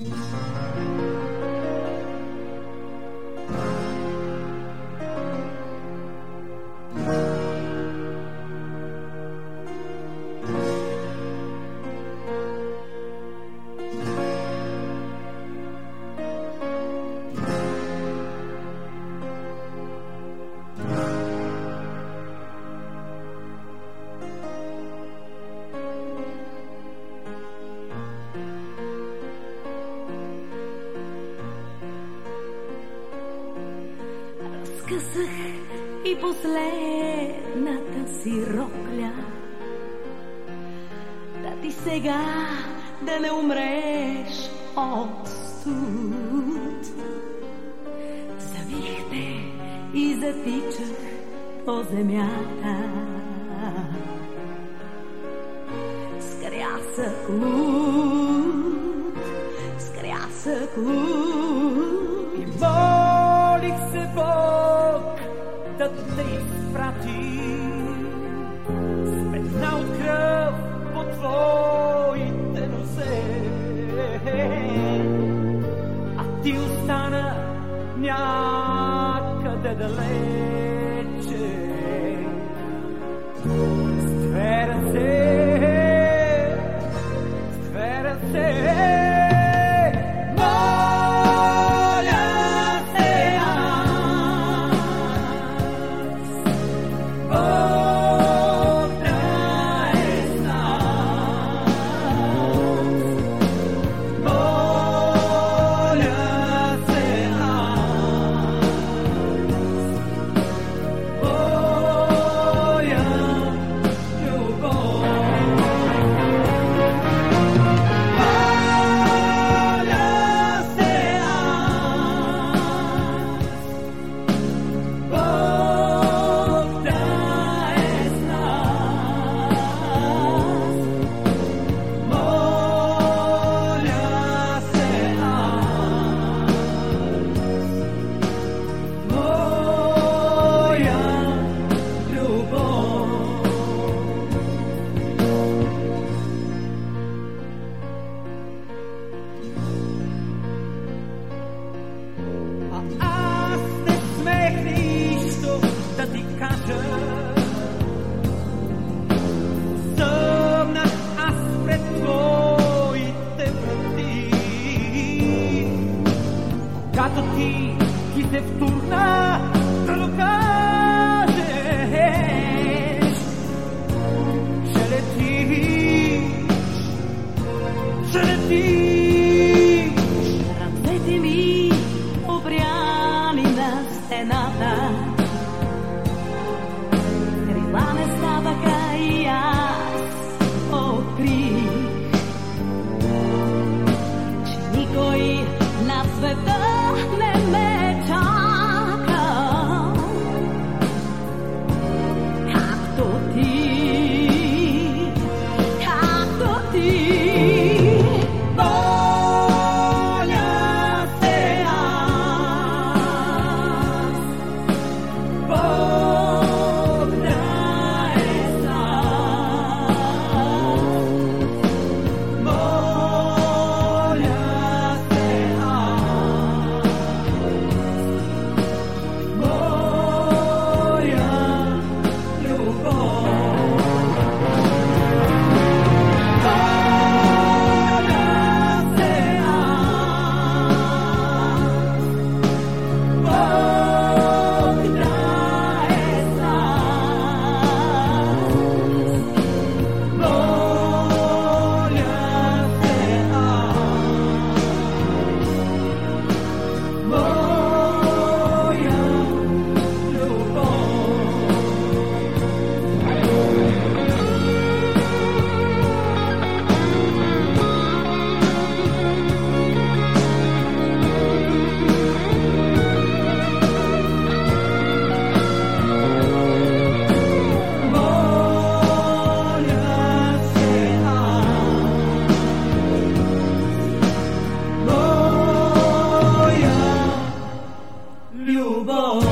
Música Разкъсах и последната си рокля. Да ти сега да не умреш от студ. Завихте и затичах по земята. С крясък луд, с крясък луд. Да те изпрати с петна от кръв по твоите носе. А ти остана някъде далече Κι τεπτουνά το κατεστρέφει. Κι τεστει. Στα τεστει. Στα τεστει. Στα τεστει. Στα τεστει. Στα τεστει. Στα τεστει. You both.